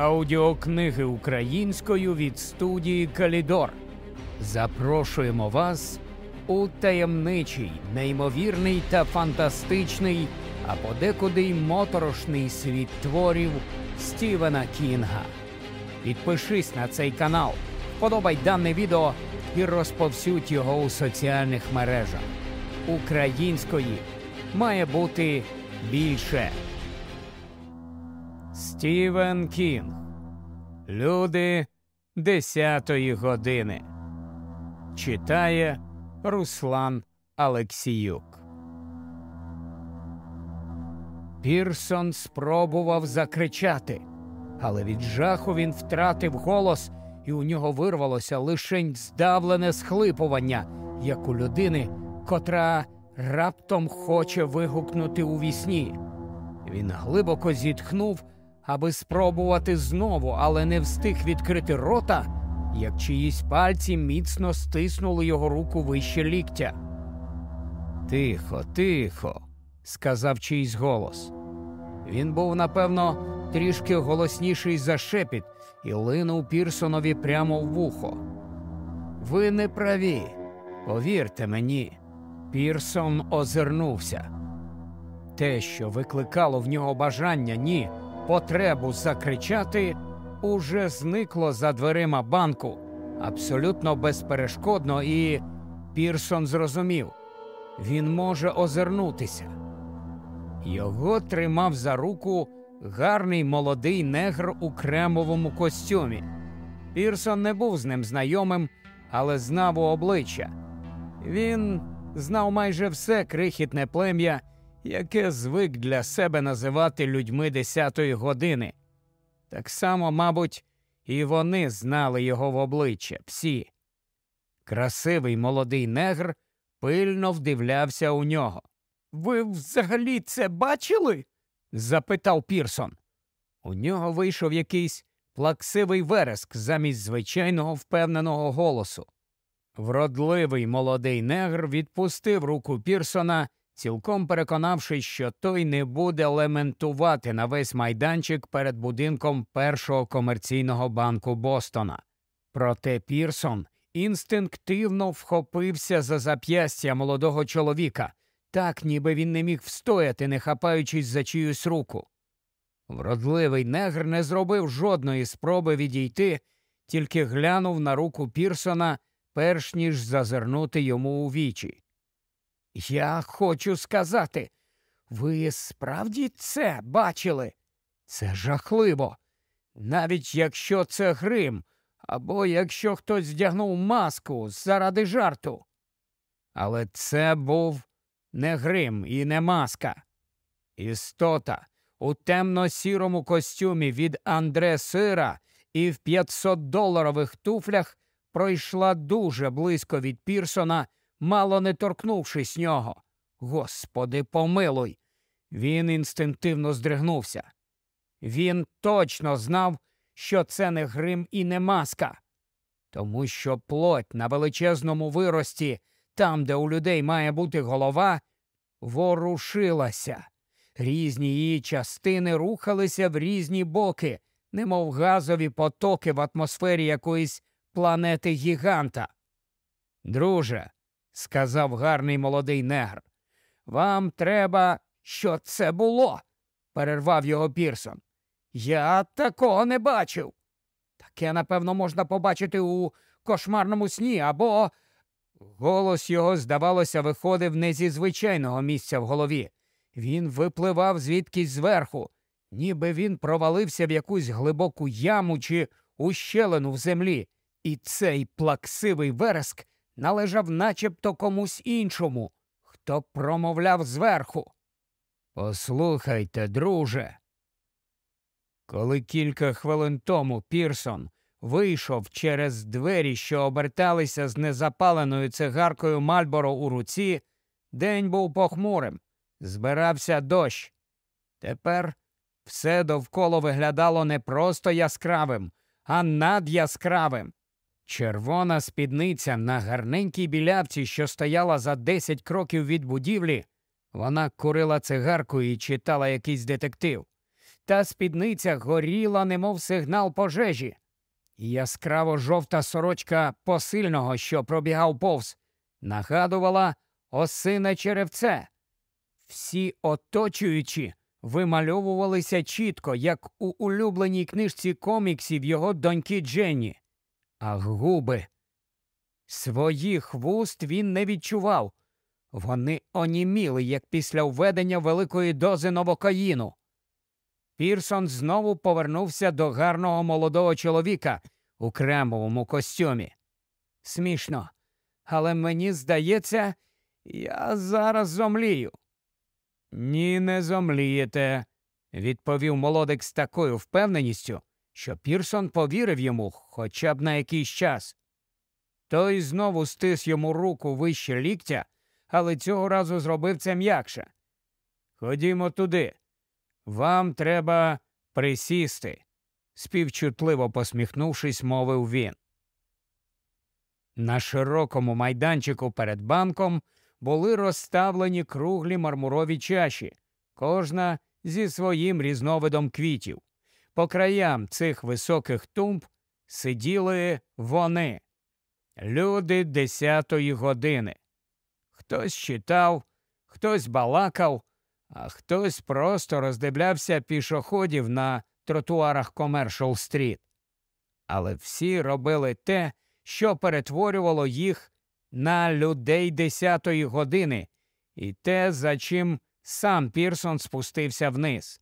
аудіокниги українською від студії Калідор. Запрошуємо вас у таємничий, неймовірний та фантастичний, а подекуди й моторошний світ творів Стівена Кінга. Підпишись на цей канал, подобай дане відео і розповсюдь його у соціальних мережах. Української має бути більше. Стівен Кінг. Люди десятої години. Читає Руслан Алексіюк. Пірсон спробував закричати, але від жаху він втратив голос, і у нього вирвалося лишень здавлене схлипування, як у людини, котра раптом хоче вигукнути у вісні. Він глибоко зітхнув, аби спробувати знову, але не встиг відкрити рота, як чиїсь пальці міцно стиснули його руку вище ліктя. Тихо, тихо, сказав чийсь голос. Він був, напевно, трішки голосніший за шепіт і линув Пірсонові прямо в вухо. Ви не праві, повірте мені. Пірсон озирнувся. Те, що викликало в нього бажання ні, потребу закричати, уже зникло за дверима банку абсолютно безперешкодно, і Пірсон зрозумів він може озирнутися. Його тримав за руку гарний молодий негр у кремовому костюмі. Пірсон не був з ним знайомим, але знав у обличчя. Він знав майже все крихітне плем'я, яке звик для себе називати людьми десятої години. Так само, мабуть, і вони знали його в обличчя всі. Красивий молодий негр пильно вдивлявся у нього. Ви взагалі це бачили? запитав Пірсон. У нього вийшов якийсь плаксивий вереск замість звичайного впевненого голосу. Вродливий молодий негр відпустив руку Пірсона, цілком переконавшись, що той не буде лементувати на весь майданчик перед будинком першого комерційного банку Бостона. Проте Пірсон інстинктивно вхопився за зап'ястя молодого чоловіка, так ніби він не міг встояти, не хапаючись за чиюсь руку. Вродливий негр не зробив жодної спроби відійти, тільки глянув на руку Пірсона, перш ніж зазирнути йому у вічі. Я хочу сказати, ви справді це бачили? Це жахливо. Навіть якщо це грим, або якщо хтось здягнув маску заради жарту. Але це був не грим і не маска. Істота у темно-сірому костюмі від Андре Сира і в 500 доларових туфлях пройшла дуже близько від Пірсона, мало не торкнувшись нього. Господи, помилуй! Він інстинктивно здригнувся. Він точно знав, що це не грим і не маска, тому що плоть на величезному вирості, там, де у людей має бути голова, ворушилася. Різні її частини рухалися в різні боки, немов газові потоки в атмосфері якоїсь планети гіганта. Друже, сказав гарний молодий негр, вам треба, що це було, перервав його Пірсон. Я такого не бачив. Таке, напевно, можна побачити у кошмарному сні або. Голос його, здавалося, виходив не зі звичайного місця в голові. Він випливав звідкись зверху, ніби він провалився в якусь глибоку яму чи ущелину в землі, і цей плаксивий вереск належав начебто комусь іншому, хто промовляв зверху. Послухайте, друже. Коли кілька хвилин тому Пірсон вийшов через двері, що оберталися з незапаленою цигаркою Мальборо у руці, день був похмурим, збирався дощ. Тепер все довкола виглядало не просто яскравим, а надяскравим. Червона спідниця на гарненькій білявці, що стояла за десять кроків від будівлі, вона курила цигарку і читала якийсь детектив. та спідниця горіла, немов сигнал пожежі. Яскраво жовта сорочка посильного, що пробігав повз, нагадувала осине черевце. Всі оточуючі вимальовувалися чітко, як у улюбленій книжці коміксів його доньки Дженні. А губи. Своїх вуст він не відчував. Вони оніміли, як після введення великої дози новокаїну. Пірсон знову повернувся до гарного молодого чоловіка у кремовому костюмі. Смішно, але мені здається, я зараз зомлію. Ні, не зомлієте, відповів молодик з такою впевненістю, що Пірсон повірив йому хоча б на якийсь час. Той знову стис йому руку вище ліктя, але цього разу зробив це м'якше. Ходімо туди. Вам треба присісти, співчутливо посміхнувшись, мовив він. На широкому майданчику перед банком були розставлені круглі мармурові чаші, кожна зі своїм різновидом квітів. По краям цих високих тумб сиділи вони, люди десятої години. Хтось читав, хтось балакав, а хтось просто роздивлявся пішоходів на тротуарах Комершал Стріт. Але всі робили те, що перетворювало їх на людей десятої години, і те, за чим сам Пірсон спустився вниз.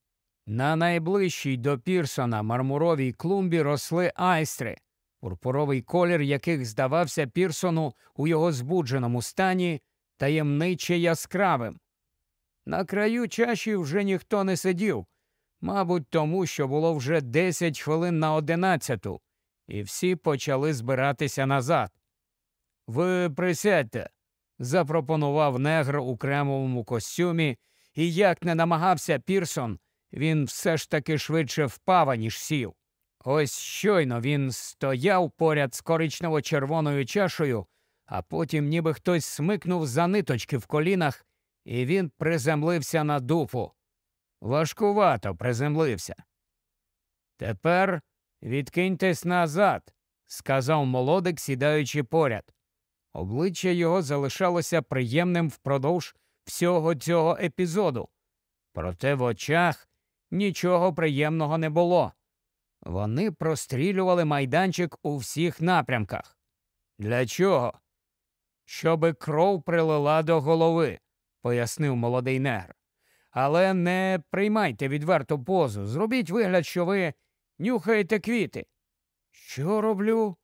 На найближчій до Пірсона мармуровій клумбі росли айстри, пурпуровий колір яких здавався Пірсону у його збудженому стані таємниче яскравим. На краю чаші вже ніхто не сидів, мабуть, тому що було вже десять хвилин на одинадцяту, і всі почали збиратися назад. Ви присядьте, запропонував негр у кремовому костюмі, і як не намагався Пірсон, він все ж таки швидше впав, ніж сів. Ось щойно він стояв поряд з коричнево червоною чашею, а потім ніби хтось смикнув за ниточки в колінах, і він приземлився на дупу. Важкувато приземлився. Тепер відкиньтесь назад, сказав молодик, сідаючи поряд. Обличчя його залишалося приємним впродовж всього цього епізоду. Проте в очах нічого приємного не було. Вони прострілювали майданчик у всіх напрямках. Для чого? Щоби кров прилила до голови, пояснив молодий негр. Але не приймайте відверту позу. Зробіть вигляд, що ви нюхаєте квіти. Що роблю?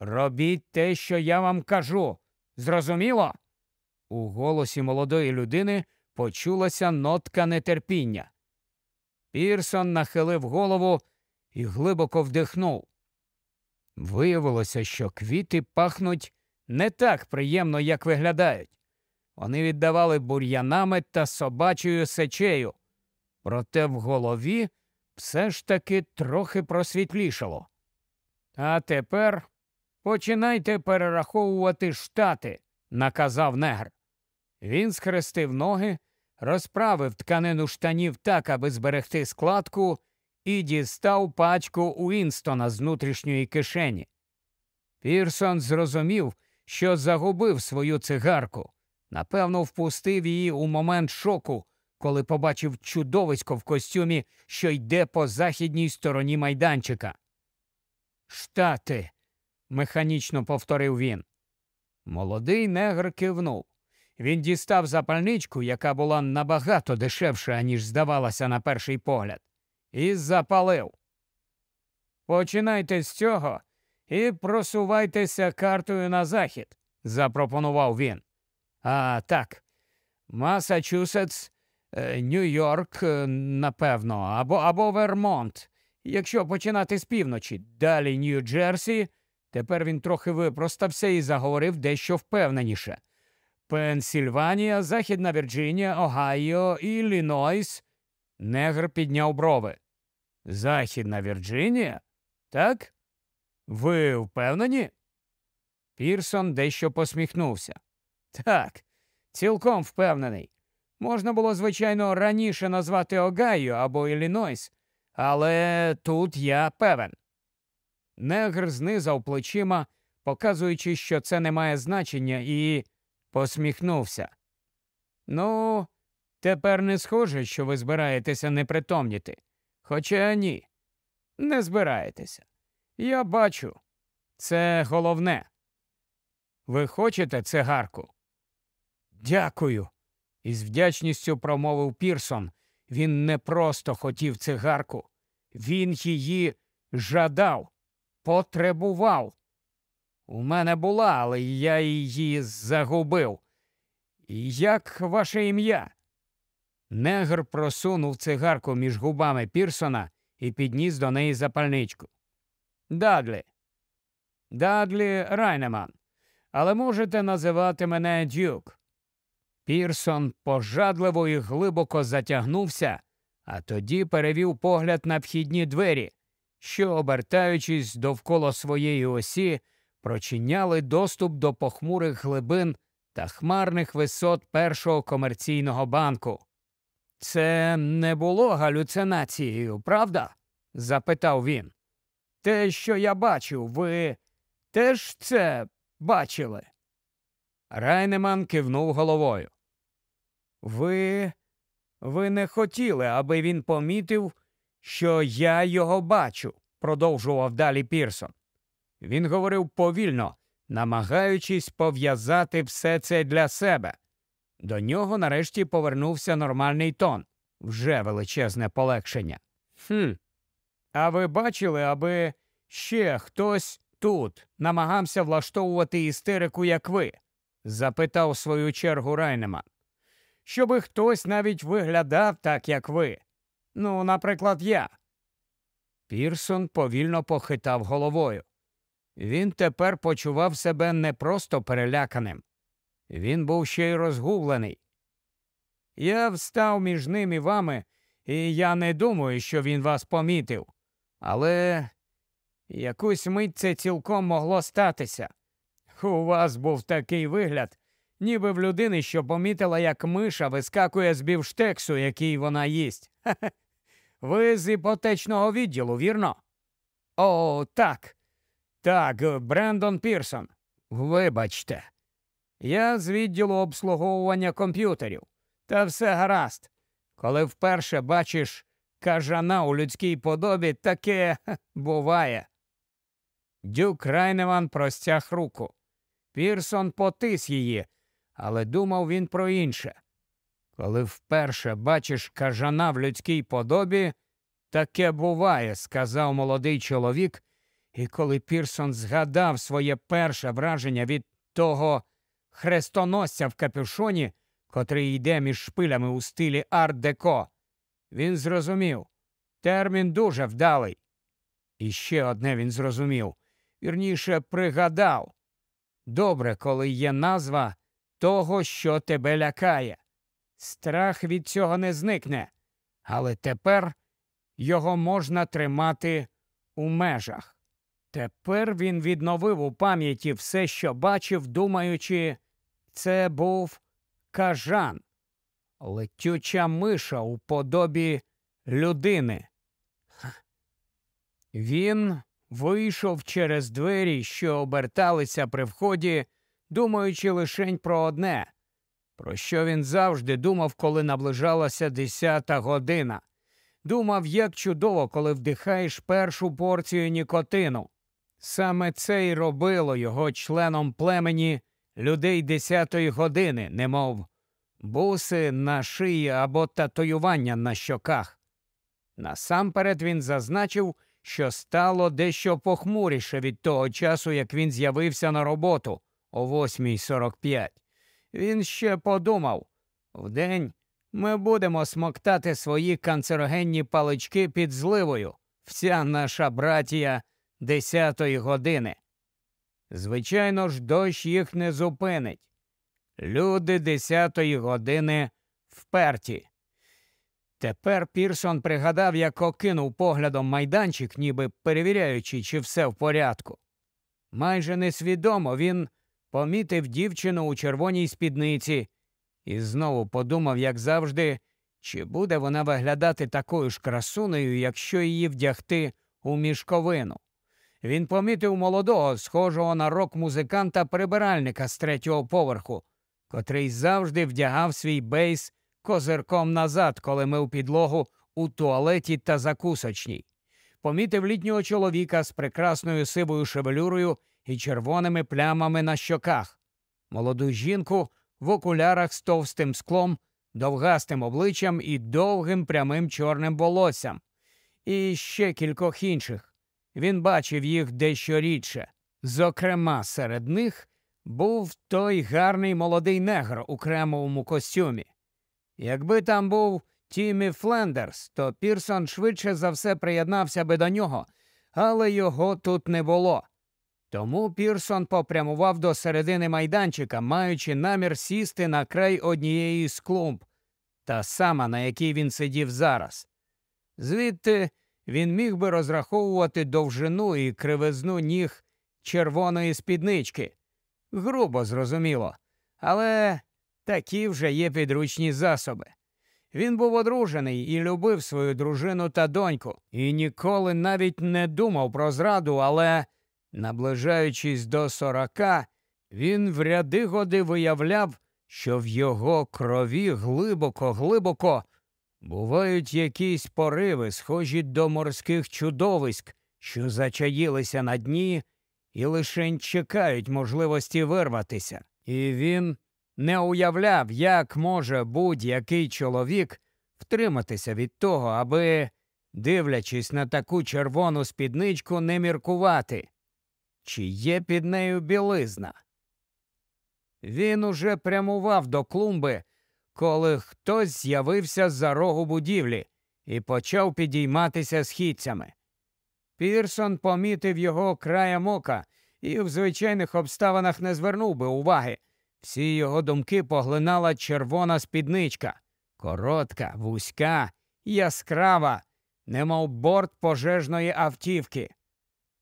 Робіть те, що я вам кажу. Зрозуміло? У голосі молодої людини почулася нотка нетерпіння. Пірсон нахилив голову і глибоко вдихнув. Виявилося, що квіти пахнуть не так приємно, як виглядають. Вони віддавали бур'янами та собачою сечею, проте в голові все ж таки трохи просвітлішало. А тепер починайте перераховувати штати, наказав негр. Він схрестив ноги, розправив тканину штанів так, аби зберегти складку, і дістав пачку Уінстона з внутрішньої кишені. Пірсон зрозумів, що загубив свою цигарку. Напевно, впустив її у момент шоку, коли побачив чудовисько в костюмі, що йде по західній стороні майданчика. Штати, механічно повторив він. Молодий негр кивнув. Він дістав запальничку, яка була набагато дешевша, ніж здавалася на перший погляд, і запалив. Починайте з цього і просувайтеся картою на захід, запропонував він. А так, Масачусетс, е, Нью-Йорк, е, напевно, або або Вермонт. Якщо починати з півночі, далі Нью-Джерсі, тепер він трохи випростався і заговорив дещо впевненіше. Пенсільванія, Західна Вірджинія, Огайо, Іллінойс. Негр підняв брови. Західна Вірджинія? Так? Ви впевнені? Пірсон дещо посміхнувся. Так, цілком впевнений. Можна було, звичайно, раніше назвати Огайо або Іллінойс, але тут я певен. Негр знизав плечима, показуючи, що це не має значення, і посміхнувся. Ну, тепер не схоже, що ви збираєтеся непритомніти. Хоча ні, не збираєтеся. Я бачу, це головне. Ви хочете цигарку? Дякую. Із вдячністю промовив Пірсон. Він не просто хотів цигарку, він її жадав, потребував. У мене була, але я її загубив. Як ваше ім'я? Негр просунув цигарку між губами Пірсона і підніс до неї запальничку. Дадлі. Дадлі Райнеман. Але можете називати мене Дюк. Пірсон пожадливо і глибоко затягнувся, а тоді перевів погляд на вхідні двері, що, обертаючись довкола своєї осі, прочиняли доступ до похмурих глибин та хмарних висот першого комерційного банку. Це не було галюцинацією, правда? запитав він. Те, що я бачив, ви теж це бачили? Райнеман кивнув головою. Ви ви не хотіли, аби він помітив, що я його бачу, продовжував далі Пірсон. Він говорив повільно, намагаючись пов'язати все це для себе. До нього нарешті повернувся нормальний тон, вже величезне полегшення. «Хм, А ви бачили, аби ще хтось тут намагався влаштовувати істерику, як ви? запитав свою чергу Райнеман. Щоби хтось навіть виглядав так, як ви. Ну, наприклад, я. Пірсон повільно похитав головою. Він тепер почував себе не просто переляканим, він був ще й розгублений. Я встав між ним і вами, і я не думаю, що він вас помітив. Але якусь мить це цілком могло статися. У вас був такий вигляд, ніби в людини, що помітила, як миша вискакує з бівштексу, який вона їсть. Ви з іпотечного відділу, вірно? О, так. Так, Брендон Пірсон. Вибачте. Я з відділу обслуговування комп'ютерів. Та все гаразд. Коли вперше бачиш кажана у людській подобі, таке буває. Дюк Райневан простяг руку. Пірсон потис її, але думав він про інше. Коли вперше бачиш кажана в людській подобі, таке буває, сказав молодий чоловік, і коли Пірсон згадав своє перше враження від того хрестоносця в капюшоні, котрий йде між шпилями у стилі арт-деко, він зрозумів термін дуже вдалий. І ще одне він зрозумів вірніше пригадав добре, коли є назва того, що тебе лякає. Страх від цього не зникне, але тепер його можна тримати у межах. Тепер він відновив у пам'яті все, що бачив, думаючи, це був кажан, летюча миша у подобі людини. Він вийшов через двері, що оберталися при вході, думаючи лишень про одне, про що він завжди думав, коли наближалася десята година. Думав, як чудово, коли вдихаєш першу порцію нікотину. Саме це й робило його членом племені людей десятої години, немов буси на шиї або татуювання на щоках. Насамперед він зазначив, що стало дещо похмуріше від того часу, як він з'явився на роботу о 8.45. Він ще подумав вдень ми будемо смоктати свої канцерогенні палички під зливою, вся наша братія десятої години. Звичайно ж, дощ їх не зупинить. Люди десятої години вперті. Тепер Пірсон пригадав, як окинув поглядом майданчик, ніби перевіряючи, чи все в порядку. Майже несвідомо він помітив дівчину у червоній спідниці І знову подумав, як завжди, чи буде вона виглядати такою ж красунею, якщо її вдягти у мішковину. Він помітив молодого, схожого на рок музиканта прибиральника з третього поверху, котрий завжди вдягав свій бейс козирком назад, коли мив підлогу у туалеті та закусочній. Помітив літнього чоловіка з прекрасною сивою шевелюрою і червоними плямами на щоках, молоду жінку в окулярах з товстим склом, довгастим обличчям і довгим прямим чорним волоссям, і ще кількох інших. Він бачив їх дещо рідше. Зокрема, серед них був той гарний молодий негр у кремовому костюмі. Якби там був Тімі Флендерс, то Пірсон швидше за все приєднався би до нього, але його тут не було. Тому Пірсон попрямував до середини майданчика, маючи намір сісти на край однієї з клумб, та сама, на якій він сидів зараз. Звідти він міг би розраховувати довжину і кривизну ніг червоної спіднички. Грубо зрозуміло, але такі вже є підручні засоби. Він був одружений і любив свою дружину та доньку, і ніколи навіть не думав про зраду, але, наближаючись до сорока, він в ряди годи виявляв, що в його крові глибоко, глибоко бувають якісь пориви, схожі до морських чудовиськ, що зачаїлися на дні і лише чекають можливості вирватися. І він не уявляв, як може будь-який чоловік втриматися від того, аби, дивлячись на таку червону спідничку, не міркувати, чи є під нею білизна. Він уже прямував до клумби, коли хтось з'явився з-за рогу будівлі і почав підійматися східцями. Пірсон помітив його краєм ока і в звичайних обставинах не звернув би уваги. Всі його думки поглинала червона спідничка, коротка, вузька, яскрава, немов борт пожежної автівки.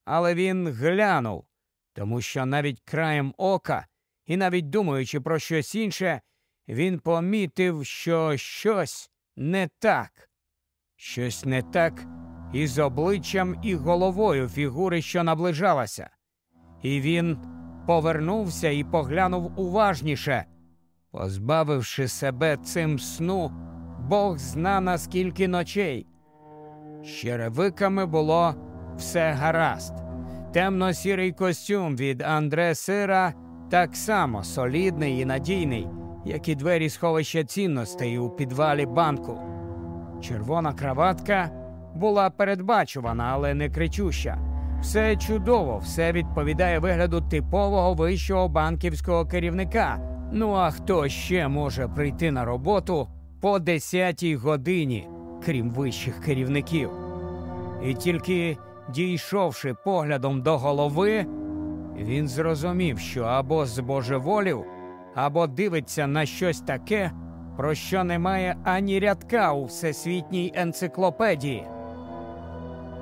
Але він глянув, тому що навіть краєм ока, і навіть думаючи про щось інше, він помітив, що щось не так, щось не так із обличчям і головою фігури, що наближалася. І він повернувся і поглянув уважніше. Позбавивши себе цим сну, Бог зна на скільки ночей. З черевиками було все гаразд. Темно-сірий костюм від Андре Сира так само солідний і надійний, як і двері сховища цінностей у підвалі банку. Червона краватка була передбачувана, але не кричуща. Все чудово, все відповідає вигляду типового вищого банківського керівника. Ну а хто ще може прийти на роботу по 10 годині, крім вищих керівників? І тільки дійшовши поглядом до голови, він зрозумів, що або збожеволів, або дивиться на щось таке, про що немає ані рядка у всесвітній енциклопедії.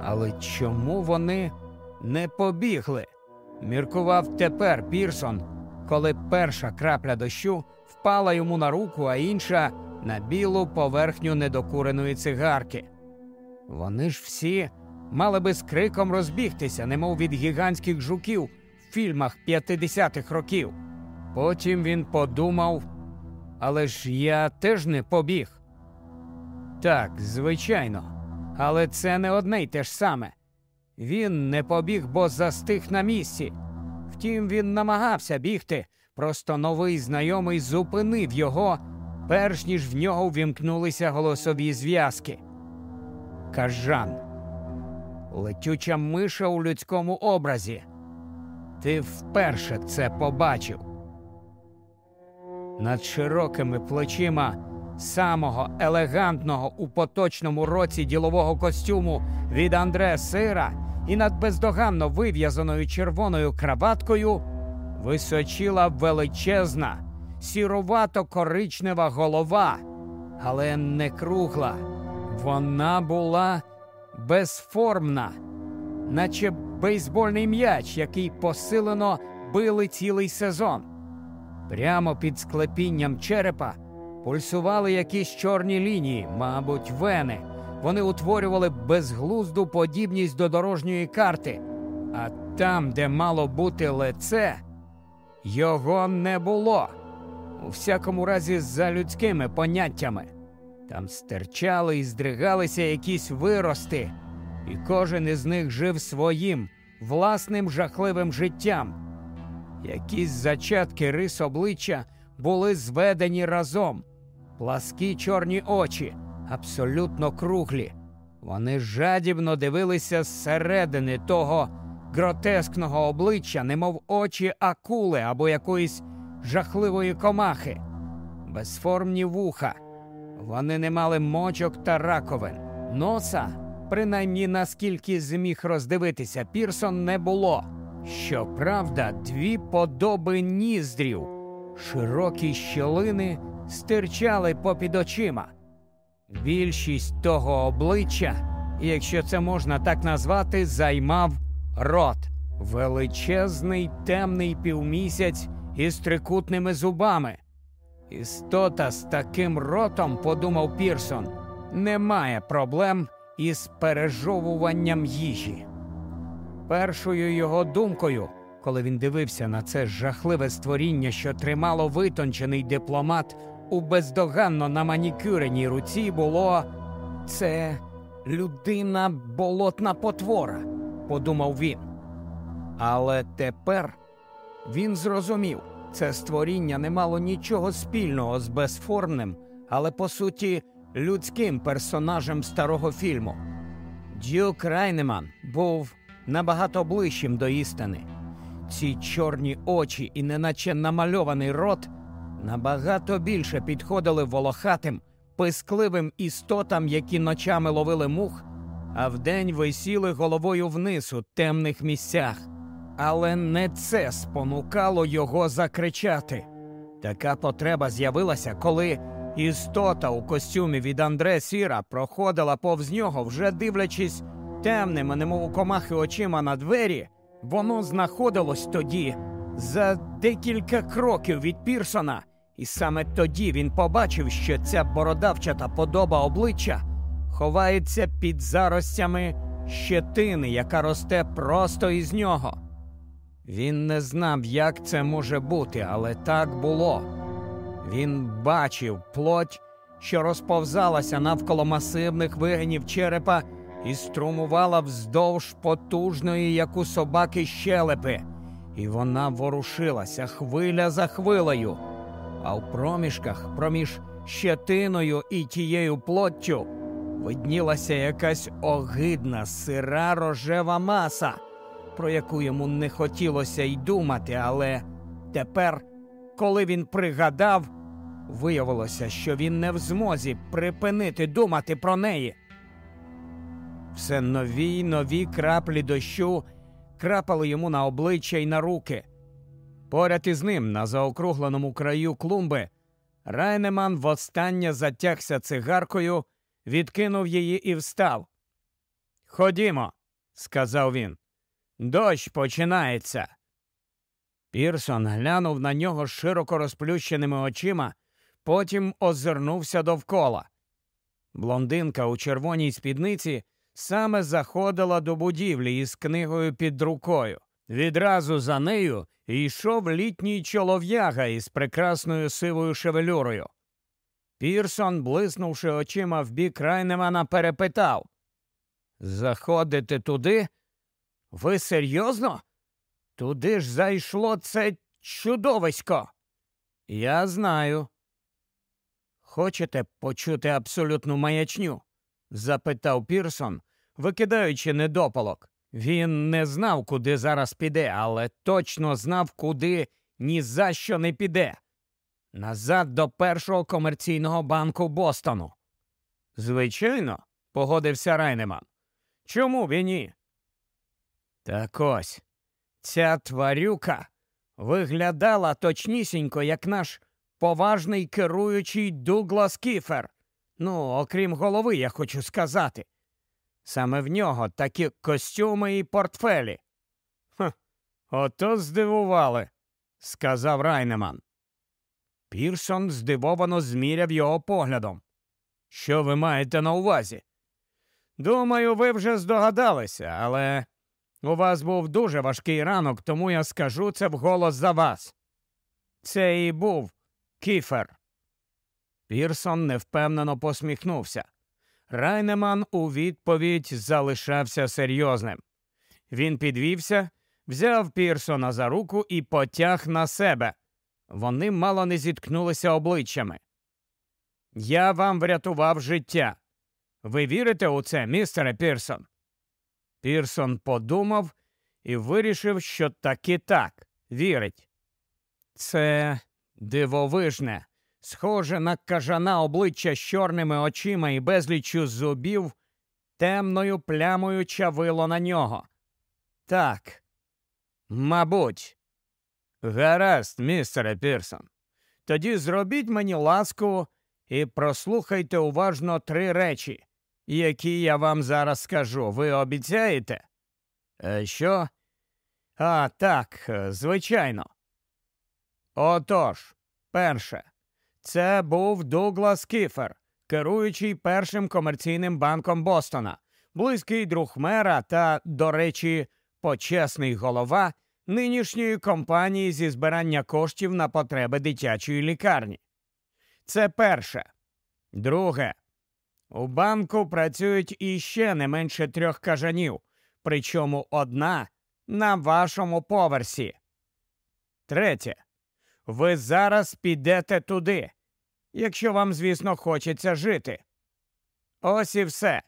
Але чому вони не побігли. Міркував тепер Пірсон, коли перша крапля дощу впала йому на руку, а інша на білу поверхню недокуреної цигарки. Вони ж всі мали би з криком розбігтися, немов від гігантських жуків в фільмах 50-х років. Потім він подумав, але ж я теж не побіг. Так, звичайно, але це не одне й те ж саме. Він не побіг, бо застиг на місці. Втім, він намагався бігти, просто новий знайомий зупинив його, перш ніж в нього ввімкнулися голосові зв'язки. Кажан, летюча миша у людському образі. Ти вперше це побачив. Над широкими плечима самого елегантного у поточному році ділового костюму від Андре Сира і над бездоганно вив'язаною червоною краваткою височила величезна, сірувато коричнева голова, але не кругла. Вона була безформна, наче бейсбольний м'яч, який посилено били цілий сезон. Прямо під склепінням черепа Пульсували якісь чорні лінії, мабуть, вени. Вони утворювали безглузду подібність до дорожньої карти. А там, де мало бути лице, його не було. У всякому разі, за людськими поняттями. Там стирчали і здригалися якісь вирости, і кожен із них жив своїм власним жахливим життям. Якісь зачатки рис обличчя були зведені разом, пласкі чорні очі, абсолютно круглі. Вони жадібно дивилися зсередини того гротескного обличчя, немов очі акули або якоїсь жахливої комахи, безформні вуха. Вони не мали мочок та раковин. Носа, принаймні наскільки зміг роздивитися, Пірсон не було. Щоправда, дві подоби ніздрів, широкі щілини стирчали попід очима. Більшість того обличчя, якщо це можна так назвати, займав рот, величезний темний півмісяць із трикутними зубами. Істота з таким ротом, подумав Пірсон, не має проблем із пережовуванням їжі. Першою його думкою, коли він дивився на це жахливе створіння, що тримало витончений дипломат у бездоганно наманікюреній руці, було це людина болотна потвора, подумав він. Але тепер він зрозумів, це створіння не мало нічого спільного з безформним, але по суті людським персонажем старого фільму. Дюк Райнеман був набагато ближчим до істини. Ці чорні очі і неначе намальований рот набагато більше підходили волохатим, пискливим істотам, які ночами ловили мух, а вдень висіли головою вниз у темних місцях. Але не це спонукало його закричати. Така потреба з'явилася, коли істота у костюмі від Андре Сіра проходила повз нього, вже дивлячись темними, немов у комахи очима на двері, воно знаходилось тоді за декілька кроків від Пірсона, і саме тоді він побачив, що ця бородавчата подоба обличчя ховається під заростями щетини, яка росте просто із нього. Він не знав, як це може бути, але так було. Він бачив плоть, що розповзалася навколо масивних вигинів черепа і струмувала вздовж потужної, як у собаки щелепи, і вона ворушилася хвиля за хвилею, а в проміжках, проміж щетиною і тією плоттю, виднілася якась огидна сира рожева маса про яку йому не хотілося й думати, але тепер, коли він пригадав, виявилося, що він не в змозі припинити думати про неї. Все нові й нові краплі дощу крапали йому на обличчя й на руки. Поряд із ним, на заокругленому краю клумби, Райнеман востаннє затягся цигаркою, відкинув її і встав. Ходімо, сказав він. Дощ починається. Пірсон глянув на нього широко розплющеними очима, потім озирнувся довкола. Блондинка у червоній спідниці саме заходила до будівлі із книгою під рукою. Відразу за нею йшов літній чолов'яга із прекрасною сивою шевелюрою. Пірсон, блиснувши очима в бік Райнемана, перепитав Заходите туди? Ви серйозно? Туди ж зайшло це чудовисько. Я знаю. Хочете почути абсолютну маячню? запитав Пірсон, викидаючи недопалок. Він не знав, куди зараз піде, але точно знав, куди ні за що не піде. Назад до першого комерційного банку Бостону. Звичайно, погодився Райнеман. Чому б і ні? Так ось ця тварюка виглядала точнісінько, як наш поважний керуючий Дуглас Кіфер. Ну, окрім голови, я хочу сказати. Саме в нього такі костюми і портфелі. «Хм, Ото здивували, сказав Райнеман. Пірсон здивовано зміряв його поглядом. Що ви маєте на увазі? Думаю, ви вже здогадалися, але у вас був дуже важкий ранок, тому я скажу це вголос за вас. Це і був кіфер. Пірсон невпевнено посміхнувся. Райнеман у відповідь залишався серйозним. Він підвівся, взяв Пірсона за руку і потяг на себе. Вони мало не зіткнулися обличчями. Я вам врятував життя. Ви вірите у це, містере Пірсон? Пірсон подумав і вирішив, що таки так вірить. Це дивовижне, схоже на кажана обличчя з чорними очима і безліччю зубів, темною плямою чавило на нього. Так, мабуть. Гаразд, містере Пірсон. Тоді зробіть мені ласку і прослухайте уважно три речі, які я вам зараз скажу. Ви обіцяєте? «Е, Що? А, так, е, звичайно. Отож, перше, це був Дуглас Кіфер, керуючий першим комерційним банком Бостона, близький друг мера та, до речі, почесний голова нинішньої компанії зі збирання коштів на потреби дитячої лікарні. Це перше. Друге. У банку працюють іще не менше трьох кажанів, причому одна на вашому поверсі. Третє. Ви зараз підете туди, якщо вам, звісно, хочеться жити. Ось і все.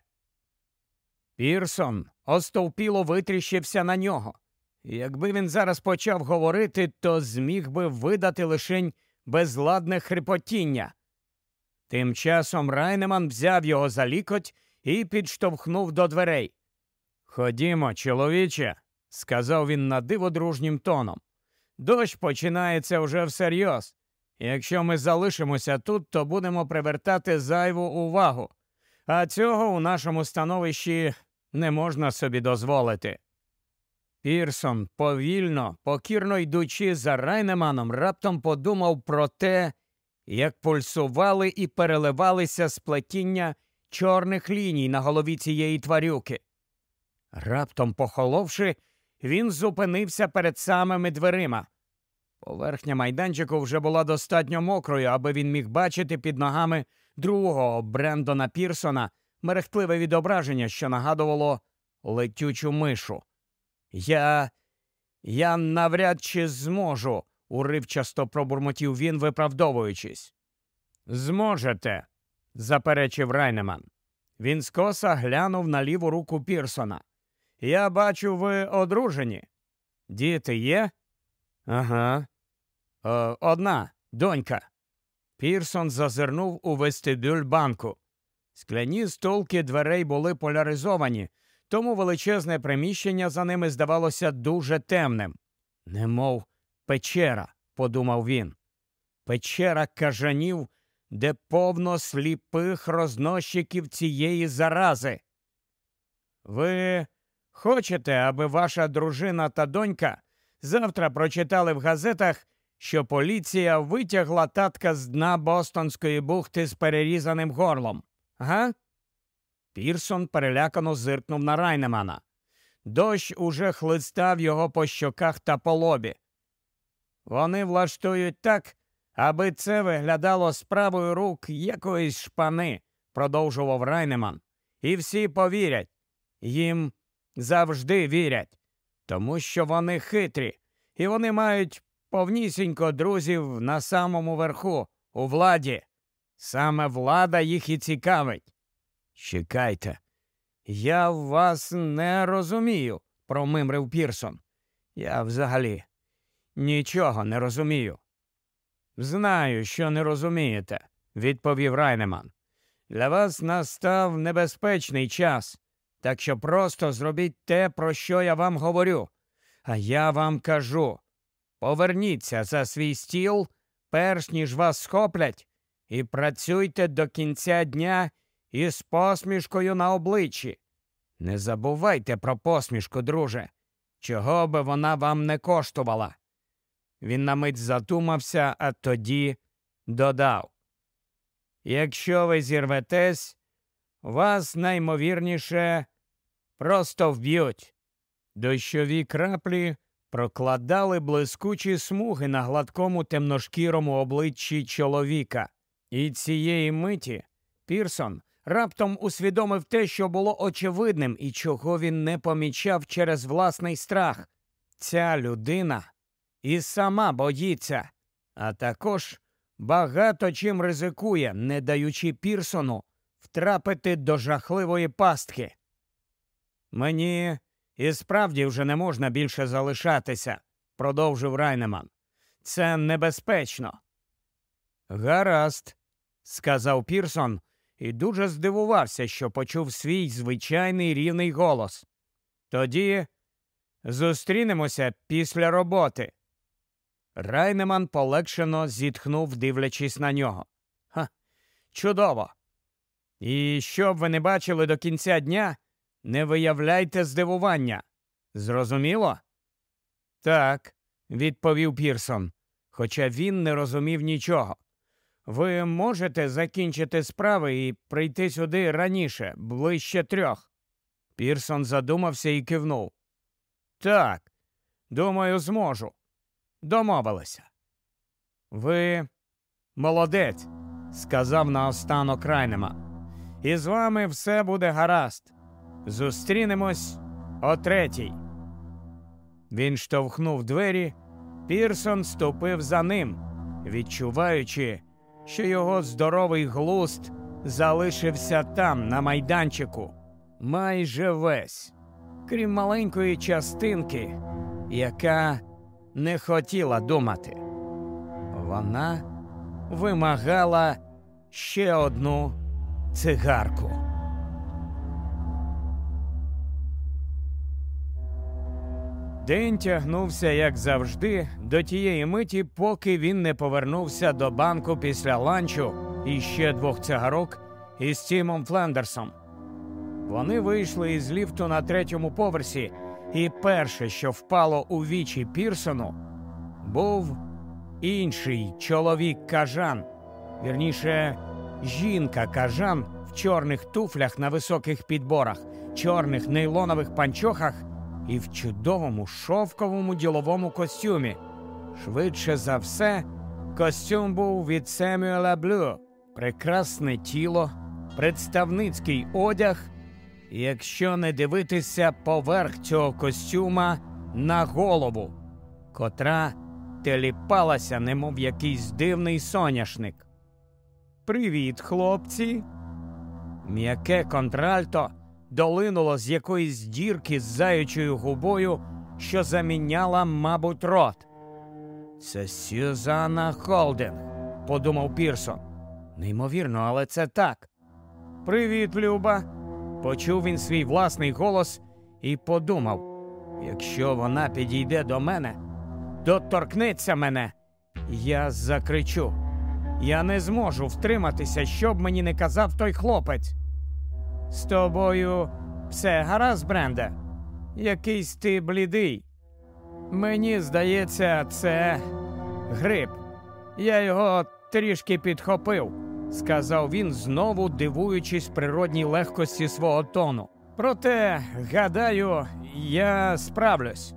Пірсон остовпіло витріщився на нього. Якби він зараз почав говорити, то зміг би видати лишень безладне хрипотіння. Тим часом Райнеман взяв його за лікоть і підштовхнув до дверей. Ходімо, чоловіче, сказав він на диво дружнім тоном. Дощ починається вже всерйоз. Якщо ми залишимося тут, то будемо привертати зайву увагу, а цього у нашому становищі не можна собі дозволити. Пірсон, повільно, покірно йдучи за Райнеманом, раптом подумав про те, як пульсували і переливалися сплетіння чорних ліній на голові цієї тварюки. Раптом похоловши, він зупинився перед самими дверима. Поверхня майданчику вже була достатньо мокрою, аби він міг бачити під ногами другого Брендона Пірсона мерехтливе відображення, що нагадувало летючу мишу. Я. Я навряд чи зможу, уривчасто пробурмотів він, виправдовуючись. Зможете, заперечив Райнеман. Він скоса глянув на ліву руку Пірсона. Я бачу, ви одружені. Діти є? Ага. Е, одна донька. Пірсон зазирнув у вестибюль банку. Скляні столки дверей були поляризовані, тому величезне приміщення за ними здавалося дуже темним. Немов печера, подумав він. Печера кажанів, де повно сліпих рознощиків цієї зарази. Ви хочете, аби ваша дружина та донька завтра прочитали в газетах, що поліція витягла татка з дна Бостонської бухти з перерізаним горлом? Га? Пірсон перелякано зиркнув на Райнемана. Дощ уже хлистав його по щоках та по лобі. Вони влаштують так, аби це виглядало справою рук якоїсь шпани, продовжував Райнеман. І всі повірять. Їм завжди вірять, тому що вони хитрі, і вони мають повнісінько друзів на самому верху, у владі. Саме влада їх і цікавить. Чекайте, я вас не розумію, промимрив Пірсон. Я взагалі нічого не розумію. Знаю, що не розумієте, відповів Райнеман. Для вас настав небезпечний час, так що просто зробіть те, про що я вам говорю. А я вам кажу поверніться за свій стіл, перш ніж вас схоплять, і працюйте до кінця дня із посмішкою на обличчі. Не забувайте про посмішку, друже, чого би вона вам не коштувала. Він на мить задумався, а тоді додав. Якщо ви зірветесь, вас наймовірніше просто вб'ють. Дощові краплі прокладали блискучі смуги на гладкому темношкірому обличчі чоловіка, і цієї миті Пірсон раптом усвідомив те, що було очевидним і чого він не помічав через власний страх. Ця людина і сама боїться, а також багато чим ризикує, не даючи Пірсону втрапити до жахливої пастки. Мені і справді вже не можна більше залишатися, продовжив Райнеман. Це небезпечно. Гаразд, сказав Пірсон і дуже здивувався, що почув свій звичайний рівний голос. Тоді зустрінемося після роботи. Райнеман полегшено зітхнув, дивлячись на нього. Ха, чудово. І щоб ви не бачили до кінця дня, не виявляйте здивування. Зрозуміло? Так, відповів Пірсон, хоча він не розумів нічого. Ви можете закінчити справи і прийти сюди раніше, ближче трьох. Пірсон задумався і кивнув. Так, думаю, зможу. Домовилися. Ви молодець, сказав наостанок Райнема. І з вами все буде гаразд. Зустрінемось о третій. Він штовхнув двері, Пірсон ступив за ним, відчуваючи, що його здоровий глуст залишився там, на майданчику, майже весь, крім маленької частинки, яка не хотіла думати. Вона вимагала ще одну цигарку. День тягнувся, як завжди, до тієї миті, поки він не повернувся до банку після ланчу і ще двох цигарок із Тімом Флендерсом. Вони вийшли із ліфту на третьому поверсі, і перше, що впало у вічі Пірсону, був інший чоловік кажан, вірніше, жінка кажан в чорних туфлях на високих підборах, чорних нейлонових панчохах і в чудовому шовковому діловому костюмі. Швидше за все, костюм був від Семюела Блю, прекрасне тіло, представницький одяг, якщо не дивитися поверх цього костюма на голову, котра теліпалася, немов якийсь дивний соняшник. Привіт, хлопці! М'яке контральто долинуло з якоїсь дірки з заючою губою, що заміняла, мабуть, рот. Це Сюзанна Холден, подумав Пірсон. Неймовірно, але це так. Привіт, Люба. Почув він свій власний голос і подумав: якщо вона підійде до мене, доторкнеться мене, я закричу. Я не зможу втриматися, щоб мені не казав той хлопець. З тобою все гаразд, Бренде? Якийсь ти блідий. Мені здається, це гриб. Я його трішки підхопив, сказав він, знову дивуючись природній легкості свого тону. Проте, гадаю, я справлюсь,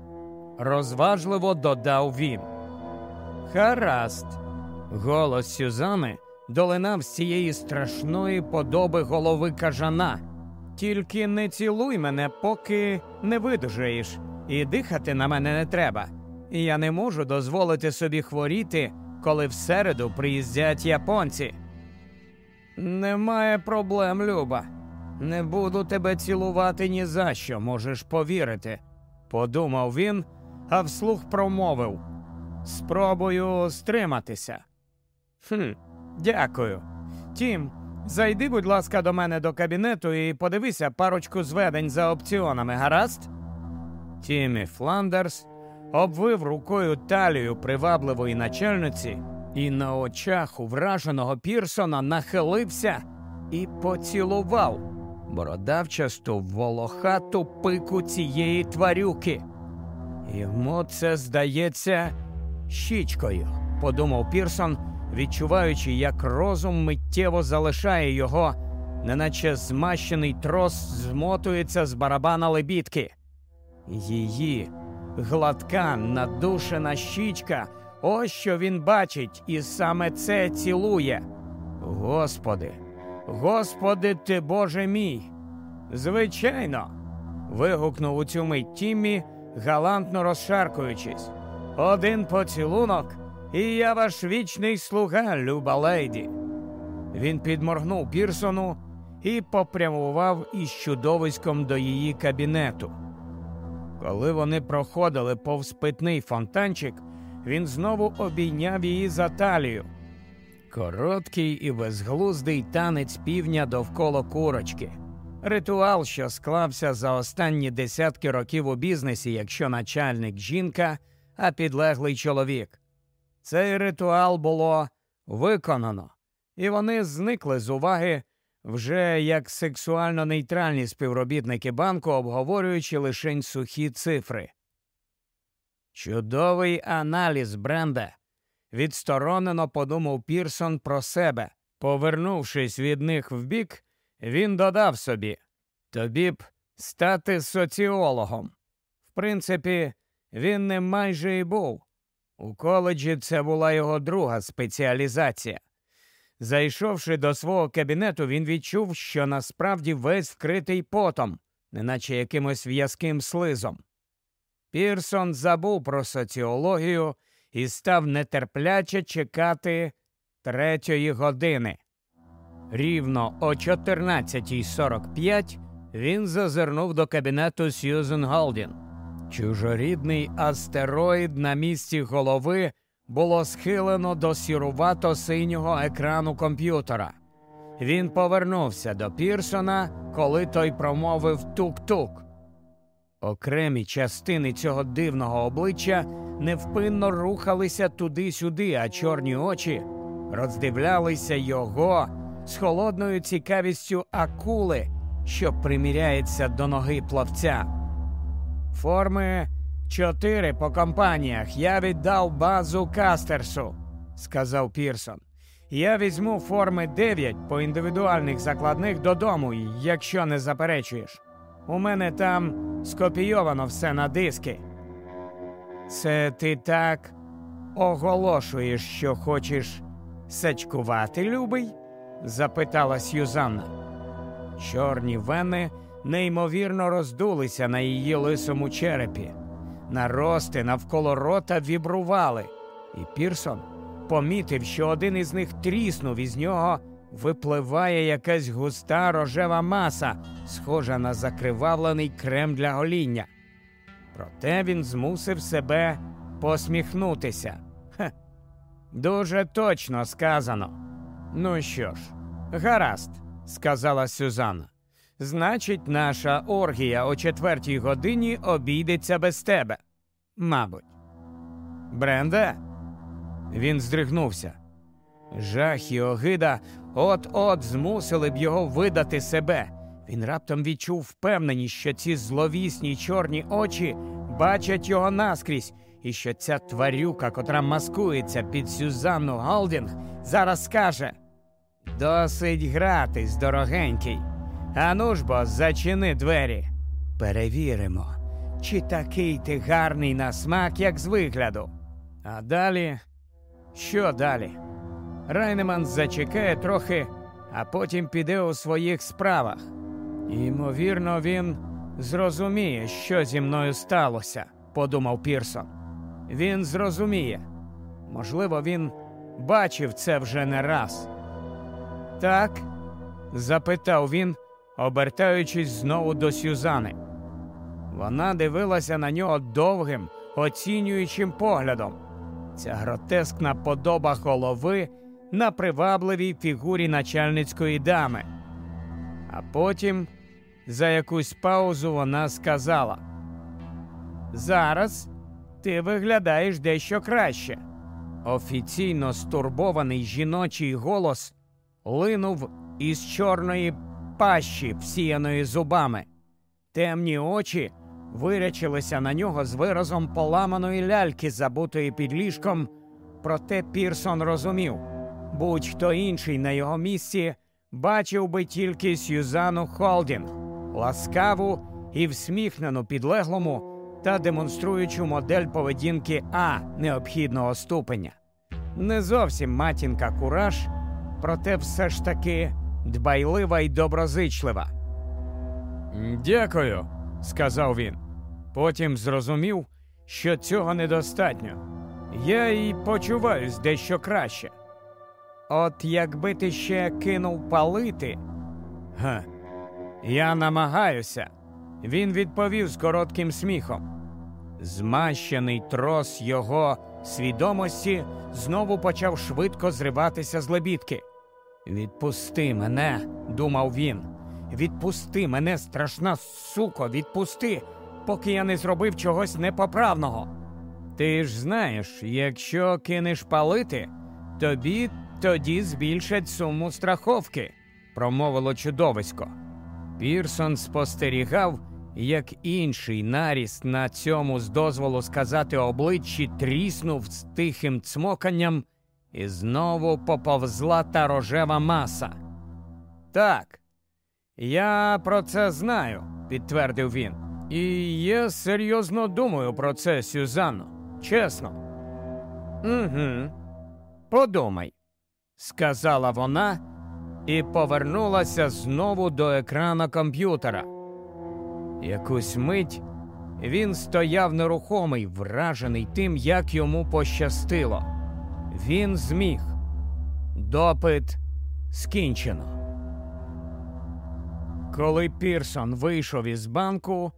розважливо додав він. Гаразд. Голос Сюзани долинав з цієї страшної подоби голови кажана. Тільки не цілуй мене, поки не видужаєш, і дихати на мене не треба. Я не можу дозволити собі хворіти, коли всереду приїздять японці. Немає проблем, Люба. Не буду тебе цілувати ні за що, можеш повірити, подумав він, а вслух промовив. Спробую стриматися. Хм, Дякую. Тім, зайди, будь ласка, до мене до кабінету і подивися парочку зведень за опціонами, гаразд? Тімі Фландерс обвив рукою талію привабливої начальниці і на очах враженого Пірсона нахилився і поцілував бородавчасту волохату пику цієї тварюки. Йому це здається щічкою, подумав Пірсон відчуваючи, як розум миттєво залишає його, неначе змащений трос змотується з барабана лебідки. Її гладка, надушена щічка. Ось що він бачить, і саме це цілує. Господи, Господи ти Боже мій! Звичайно. вигукнув у цю мить Тіммі, галантно розшаркуючись. Один поцілунок, і я ваш вічний слуга, люба лейді. Він підморгнув Пірсону і попрямував із чудовиськом до її кабінету. Коли вони проходили повз питний фонтанчик, він знову обійняв її за талію. Короткий і безглуздий танець півня довкола курочки. Ритуал, що склався за останні десятки років у бізнесі, якщо начальник жінка, а підлеглий чоловік. Цей ритуал було виконано, і вони зникли з уваги вже як сексуально нейтральні співробітники банку, обговорюючи лишень сухі цифри. Чудовий аналіз Бренда. Відсторонено подумав Пірсон про себе. Повернувшись від них вбік, він додав собі тобі б стати соціологом. В принципі, він не майже і був. У коледжі це була його друга спеціалізація. Зайшовши до свого кабінету, він відчув, що насправді весь вкритий потом, неначе якимось в'язким слизом. Пірсон забув про соціологію і став нетерпляче чекати третьої години. Рівно о 14.45 він зазирнув до кабінету Сьюзен Голдін. Чужорідний астероїд на місці голови було схилено до сірувато синього екрану комп'ютера. Він повернувся до Пірсона, коли той промовив тук-тук. Окремі частини цього дивного обличчя невпинно рухалися туди-сюди, а чорні очі роздивлялися його з холодною цікавістю акули, що приміряється до ноги плавця. Форми чотири по компаніях. Я віддав базу Кастерсу, сказав Пірсон. Я візьму форми дев'ять по індивідуальних закладних додому, якщо не заперечуєш. У мене там скопійовано все на диски. Це ти так оголошуєш, що хочеш сачкувати, любий? запитала Сюзанна. Чорні вени неймовірно роздулися на її лисому черепі. Нарости навколо рота вібрували, і Пірсон помітив, що один із них тріснув із нього випливає якась густа рожева маса, схожа на закривавлений крем для гоління. Проте він змусив себе посміхнутися. Хе, Дуже точно сказано. Ну що ж, гаразд, сказала Сюзанна. Значить, наша оргія о четвертій годині обійдеться без тебе. Мабуть. Бренде? Він здригнувся. Жах і огида от-от змусили б його видати себе. Він раптом відчув впевненість, що ці зловісні чорні очі бачать його наскрізь, і що ця тварюка, котра маскується під Сюзанну Голдінг, зараз скаже Досить гратись, дорогенький. Ану ж бо, зачини двері. Перевіримо, чи такий ти гарний на смак, як з вигляду. А далі, що далі? Райнеман зачекає трохи, а потім піде у своїх справах. Ймовірно, він зрозуміє, що зі мною сталося, подумав Пірсон. Він зрозуміє. Можливо, він бачив це вже не раз. Так? запитав він, обертаючись знову до Сюзани. Вона дивилася на нього довгим, оцінюючим поглядом. Ця гротескна подоба голови на привабливій фігурі начальницької дами. А потім, за якусь паузу, вона сказала: Зараз ти виглядаєш дещо краще. Офіційно стурбований жіночий голос линув із чорної пащі, всіяної зубами. Темні очі вирячилися на нього з виразом поламаної ляльки, забутої під ліжком, проте Пірсон розумів Будь-хто інший на його місці бачив би тільки Сюзану Холдінг, ласкаву і всміхнену підлеглому та демонструючу модель поведінки А необхідного ступеня. Не зовсім матінка кураж, проте все ж таки дбайлива й доброзичлива. Дякую, сказав він. Потім зрозумів, що цього недостатньо. Я й почуваюсь дещо краще. От якби ти ще кинув палити. Га, я намагаюся. Він відповів з коротким сміхом. Змащений трос його свідомості знову почав швидко зриватися з лебідки. Відпусти мене, думав він. Відпусти мене, страшна суко, відпусти, поки я не зробив чогось непоправного. Ти ж знаєш, якщо кинеш палити, тобі тоді збільшать суму страховки, промовило чудовисько. Пірсон спостерігав, як інший наріст на цьому з дозволу сказати обличчі тріснув з тихим цмоканням, і знову поповзла та рожева маса. Так, я про це знаю, підтвердив він. І я серйозно думаю про це, Сюзанно. Чесно. Угу. Подумай, сказала вона і повернулася знову до екрана комп'ютера. Якусь мить він стояв нерухомий, вражений тим, як йому пощастило. Він зміг. Допит скінчено. Коли Пірсон вийшов із банку,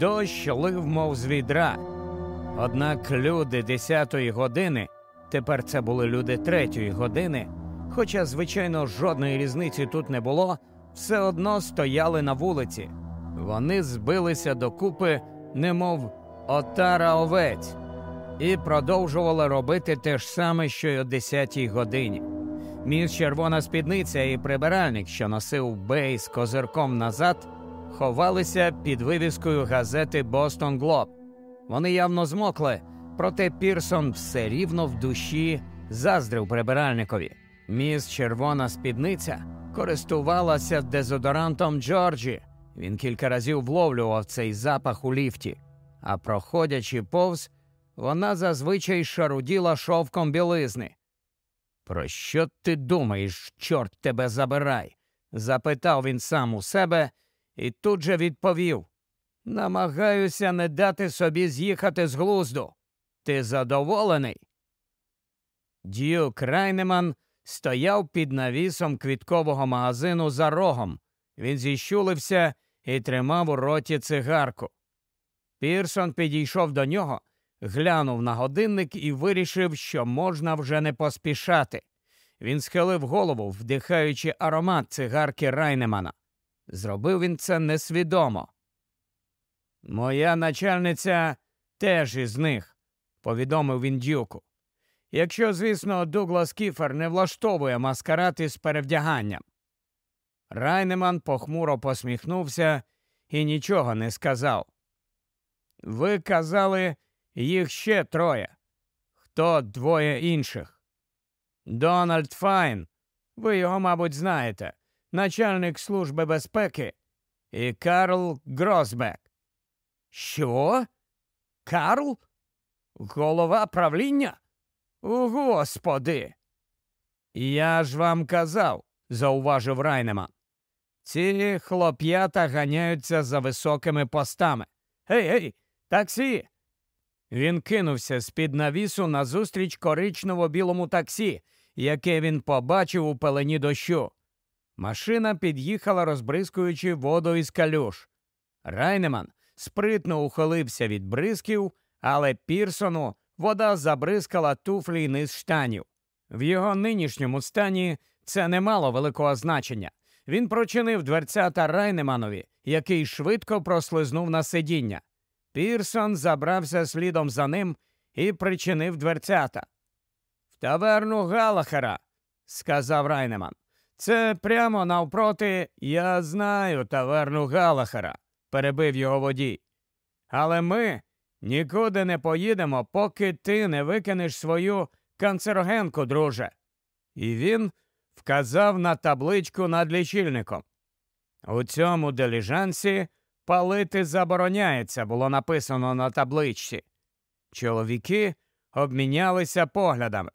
дощ лив, мов з відра. Однак люди десятої години, тепер це були люди третьої години, хоча, звичайно, жодної різниці тут не було, все одно стояли на вулиці. Вони збилися докупи, немов отара овець, і продовжували робити те ж саме, що й о десятій годині. Міс червона спідниця і прибиральник, що носив бей з козирком назад, ховалися під вивіскою газети Бостон Глоб. Вони явно змокли, проте Пірсон все рівно в душі заздрив прибиральникові. Міс червона спідниця користувалася дезодорантом Джорджі. Він кілька разів вловлював цей запах у ліфті, а проходячи повз, вона зазвичай шаруділа шовком білизни. Про що ти думаєш, чорт тебе забирай? запитав він сам у себе і тут же відповів Намагаюся не дати собі з'їхати з глузду. Ти задоволений? Дюк Райнеман стояв під навісом квіткового магазину за рогом. Він зіщулився і тримав у роті цигарку. Пірсон підійшов до нього, глянув на годинник і вирішив, що можна вже не поспішати. Він схилив голову, вдихаючи аромат цигарки Райнемана. Зробив він це несвідомо. Моя начальниця теж із них, повідомив він дюку. Якщо, звісно, Дуглас Кіфер не влаштовує маскарад із перевдяганням. Райнеман похмуро посміхнувся і нічого не сказав. Ви казали, їх ще троє. Хто двоє інших? Дональд Файн, ви його, мабуть, знаєте, начальник Служби безпеки, і Карл Гросбек. Що? Карл? Голова правління? О, Господи. Я ж вам казав, зауважив Райнеман. Ці хлоп'ята ганяються за високими постами. Гей, гей, таксі. Він кинувся з під навісу назустріч коричнево-білому таксі, яке він побачив у пелені дощу. Машина під'їхала, розбризкуючи воду із калюш. Райнеман спритно ухилився від бризків, але Пірсону вода забризкала туфлі низ штанів. В його нинішньому стані це не мало великого значення. Він прочинив дверцята Райнеманові, який швидко прослизнув на сидіння. Пірсон забрався слідом за ним і причинив дверцята. В таверну Галахера, сказав Райнеман. Це прямо навпроти я знаю таверну Галахера перебив його водій. Але ми нікуди не поїдемо, поки ти не викинеш свою канцерогенку, друже. І він вказав на табличку над лічильником. У цьому диліжансі палити забороняється, було написано на табличці. Чоловіки обмінялися поглядами.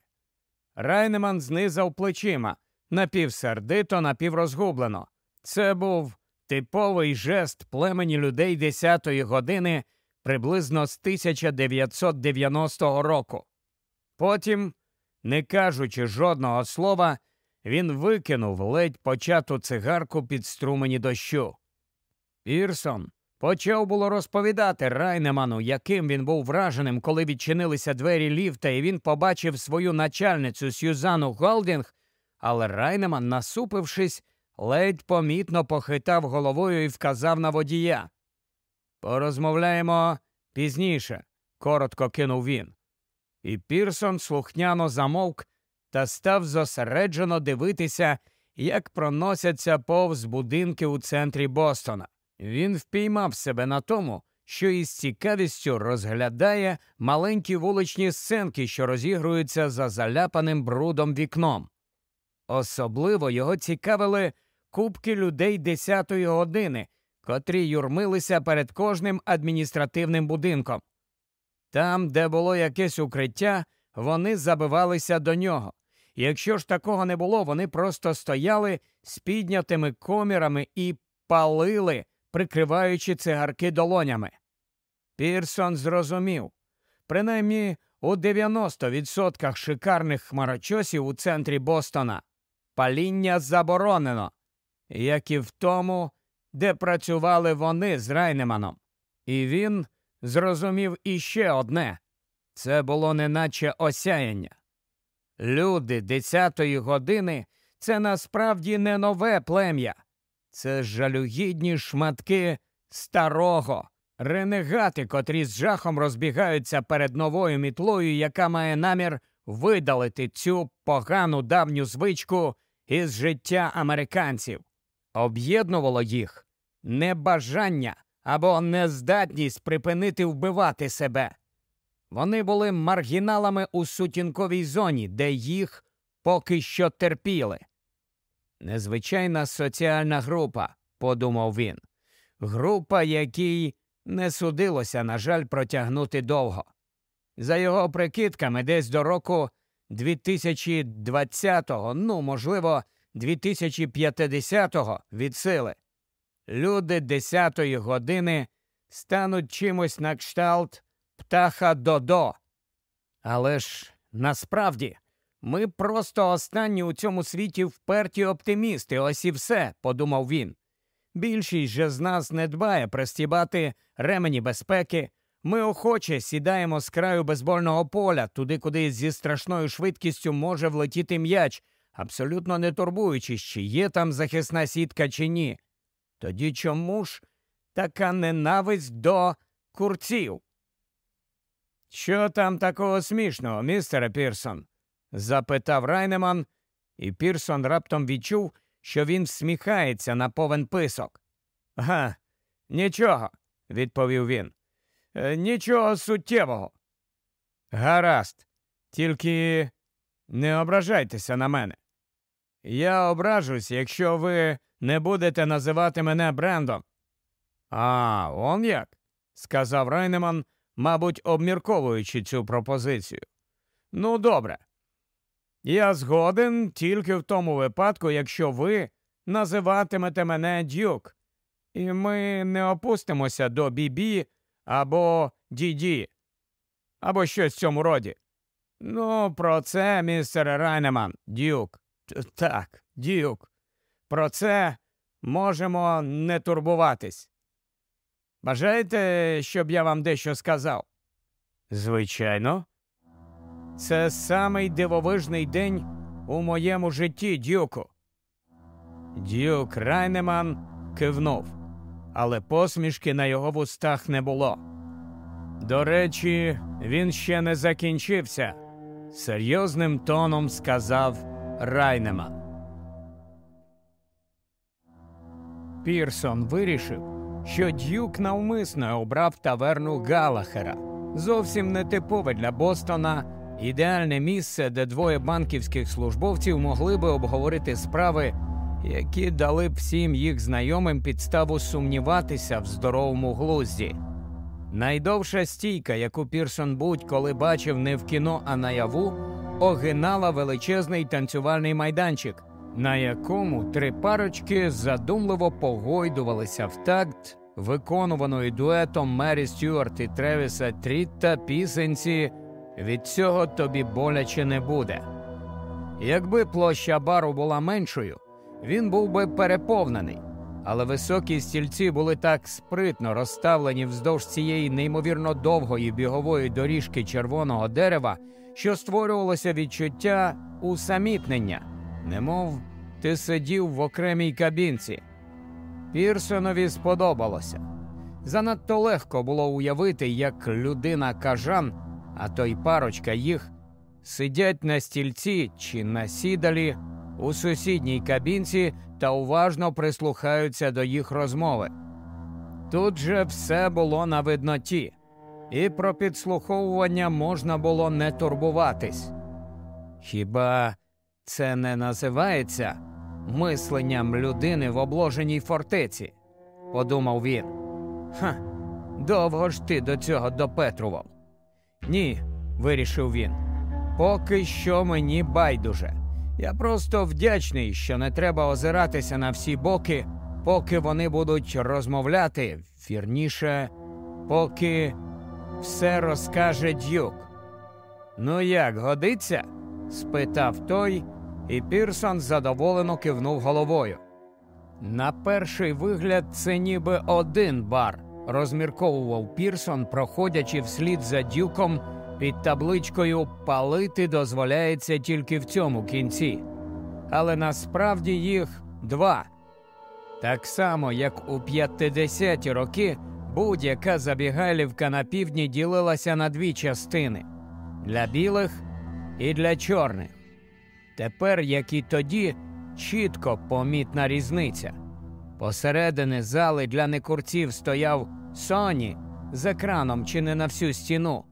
Райнеман знизав плечима напівсердито, напіврозгублено. Це був типовий жест племені людей 10-ї години приблизно з 1990 року. Потім, не кажучи жодного слова, він викинув ледь почату цигарку під струмені дощу. Пірсон почав було розповідати Райнеману, яким він був враженим, коли відчинилися двері ліфта, і він побачив свою начальницю Сюзану Голдінг, але Райнеман, насупившись, ледь помітно похитав головою і вказав на водія. Порозмовляємо пізніше, коротко кинув він. І Пірсон слухняно замовк та став зосереджено дивитися, як проносяться повз будинки у центрі Бостона. Він впіймав себе на тому, що із цікавістю розглядає маленькі вуличні сценки, що розігруються за заляпаним брудом вікном. Особливо його цікавили кубки людей десятої години, котрі юрмилися перед кожним адміністративним будинком. Там, де було якесь укриття, вони забивалися до нього. Якщо ж такого не було, вони просто стояли з піднятими комірами і палили, прикриваючи цигарки долонями. Пірсон зрозумів принаймні у 90% шикарних хмарочосів у центрі Бостона паління заборонено, як і в тому, де працювали вони з Райнеманом. І він зрозумів іще одне це було неначе осяяння. Люди десятої години це насправді не нове плем'я, це жалюгідні шматки старого, ренегати, котрі з жахом розбігаються перед новою мітлою, яка має намір видалити цю погану давню звичку із життя американців. Об'єднувало їх небажання або нездатність припинити вбивати себе. Вони були маргіналами у сутінковій зоні, де їх поки що терпіли. Незвичайна соціальна група, подумав він, група, якій не судилося, на жаль, протягнути довго. За його прикидками, десь до року 2020-го, ну, можливо, 2050-го від сили, люди 10-ї години стануть чимось на кшталт птаха Додо. Але ж насправді ми просто останні у цьому світі вперті оптимісти, ось і все, подумав він. Більшість же з нас не дбає пристібати ремені безпеки. Ми охоче сідаємо з краю безбольного поля, туди, куди зі страшною швидкістю може влетіти м'яч, абсолютно не турбуючись, чи є там захисна сітка чи ні. Тоді чому ж така ненависть до курців? Що там такого смішного, містере Пірсон? Запитав Райнеман, і Пірсон раптом відчув, що він всміхається на повен писок. Га, нічого, відповів він. «Е, нічого суттєвого. Гаразд, тільки не ображайтеся на мене. Я ображусь, якщо ви не будете називати мене брендом. А, он як? сказав Райнеман, мабуть, обмірковуючи цю пропозицію. Ну, добре. Я згоден тільки в тому випадку, якщо ви називатимете мене Дюк, і ми не опустимося до Бібі або Діді, або щось в цьому роді. Ну, про це, містер Райнеман, Дюк. Так, Дюк. Про це можемо не турбуватись. Бажаєте, щоб я вам дещо сказав? Звичайно. Це самий дивовижний день у моєму житті, Дюку. Дюк Райнеман кивнув, але посмішки на його вустах не було. До речі, він ще не закінчився, серйозним тоном сказав Райнеман. Пірсон вирішив, що Дюк навмисно обрав таверну Галахера, зовсім не типове для Бостона ідеальне місце, де двоє банківських службовців могли би обговорити справи, які дали б всім їх знайомим підставу сумніватися в здоровому глузді. Найдовша стійка, яку Пірсон будь-коли бачив не в кіно, а наяву, огинала величезний танцювальний майданчик, на якому три парочки задумливо погойдувалися в такт виконуваної дуетом Мері Стюарт і Тревіса Трітта пісенці від цього тобі боляче не буде. Якби площа бару була меншою, він був би переповнений, але високі стільці були так спритно розставлені вздовж цієї неймовірно довгої бігової доріжки червоного дерева, що створювалося відчуття усамітнення, немов ти сидів в окремій кабінці. Пірсонові сподобалося. Занадто легко було уявити, як людина кажан, а то й парочка їх сидять на стільці чи на сідалі у сусідній кабінці та уважно прислухаються до їх розмови. Тут же все було на видноті, і про підслуховування можна було не турбуватись. Хіба це не називається мисленням людини в обложеній фортеці? подумав він. Ха, довго ж ти до цього допетрував. Ні, вирішив він. Поки що мені байдуже. Я просто вдячний, що не треба озиратися на всі боки, поки вони будуть розмовляти, вірніше, поки все розкаже дюк. Ну, як годиться? спитав той, і Пірсон задоволено кивнув головою. На перший вигляд, це ніби один бар, розмірковував Пірсон, проходячи вслід за дюком під табличкою Палити дозволяється тільки в цьому кінці. Але насправді їх два. Так само, як у 50-ті роки будь-яка забігайлівка на півдні ділилася на дві частини для білих і для чорних. Тепер, як і тоді, чітко помітна різниця. Посередини зали для некурців стояв Соні з екраном чи не на всю стіну.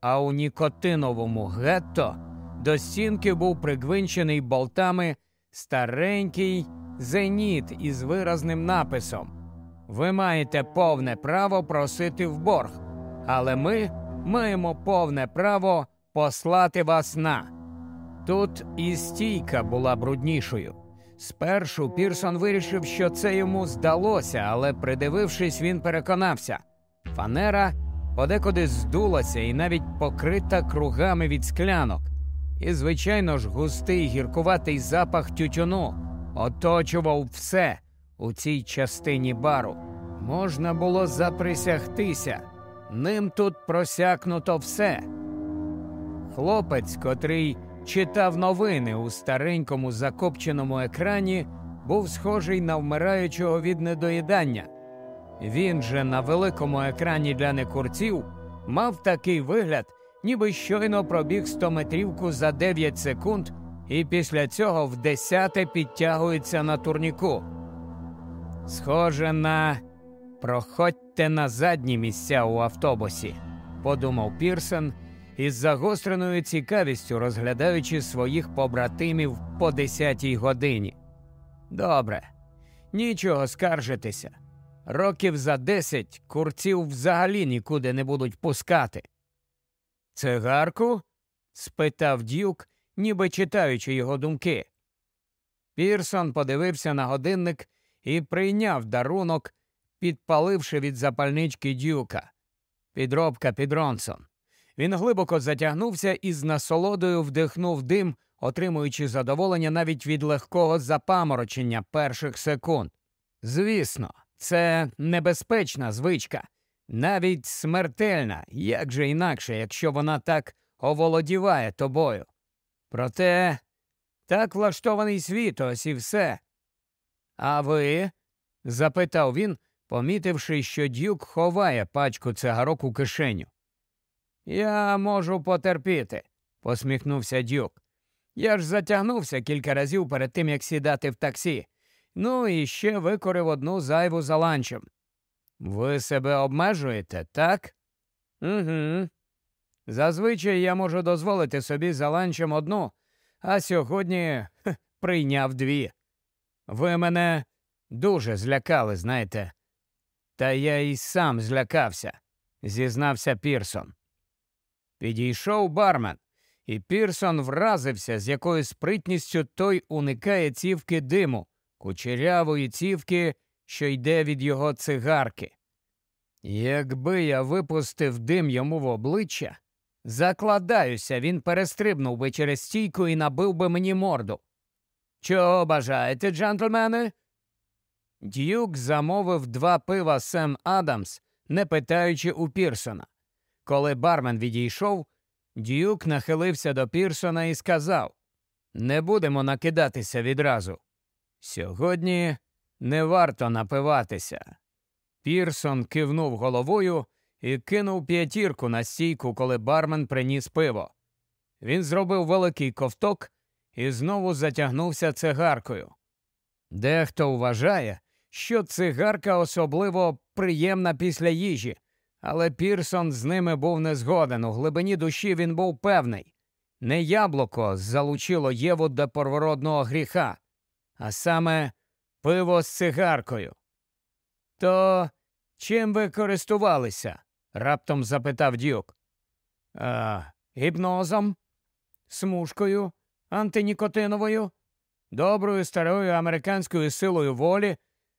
А у нікотиновому гетто до стінки був пригвинчений болтами старенький зеніт із виразним написом: Ви маєте повне право просити в борг, але ми маємо повне право послати вас на. Тут і стійка була бруднішою. Спершу Пірсон вирішив, що це йому здалося, але, придивившись, він переконався фанера подекуди здулася і навіть покрита кругами від склянок. І, звичайно ж, густий гіркуватий запах тютюну оточував все у цій частині бару. Можна було заприсягтися. Ним тут просякнуто все. Хлопець, котрий читав новини у старенькому закопченому екрані, був схожий на вмираючого від недоїдання. Він же на великому екрані для некурців мав такий вигляд, ніби щойно пробіг 100-метрівку за 9 секунд, і після цього в десяте підтягується на турніку. Схоже на проходьте на задні місця у автобусі, подумав Пірсон із загостреною цікавістю розглядаючи своїх побратимів по десятій годині. Добре, нічого скаржитися. Років за десять курців взагалі нікуди не будуть пускати. Цигарку? спитав дюк, ніби читаючи його думки. Пірсон подивився на годинник і прийняв дарунок, підпаливши від запальнички дюка. Підробка під Ронсон. Він глибоко затягнувся і з насолодою вдихнув дим, отримуючи задоволення навіть від легкого запаморочення перших секунд. Звісно, це небезпечна звичка, навіть смертельна, як же інакше, якщо вона так оволодіває тобою. Проте так влаштований світ, ось і все. А ви? запитав він, помітивши, що дюк ховає пачку цигарок у кишеню. Я можу потерпіти, посміхнувся дюк. Я ж затягнувся кілька разів перед тим, як сідати в таксі. Ну і ще викорив одну зайву за ланчем. Ви себе обмежуєте, так? Угу. Зазвичай я можу дозволити собі за ланчем одну, а сьогодні хех, прийняв дві. Ви мене дуже злякали, знаєте. Та я і сам злякався, зізнався Пірсон. Підійшов бармен, і Пірсон вразився, з якою спритністю той уникає цівки диму, кучерявої цівки, що йде від його цигарки. Якби я випустив дим йому в обличчя, закладаюся, він перестрибнув би через стійку і набив би мені морду. Чого бажаєте, джентльмени? Дюк замовив два пива Сем Адамс, не питаючи у Пірсона. Коли бармен відійшов, Дюк нахилився до Пірсона і сказав Не будемо накидатися відразу. Сьогодні не варто напиватися. Пірсон кивнув головою і кинув п'ятірку на стійку, коли бармен приніс пиво. Він зробив великий ковток і знову затягнувся цигаркою. Дехто вважає, що цигарка особливо приємна після їжі, але Пірсон з ними був не згоден. У глибині душі він був певний. Не яблуко залучило Єву до первородного гріха, а саме пиво з цигаркою. То чим ви користувалися? раптом запитав дюк. «А, Гіпнозом, смужкою, антинікотиновою, доброю старою американською силою волі.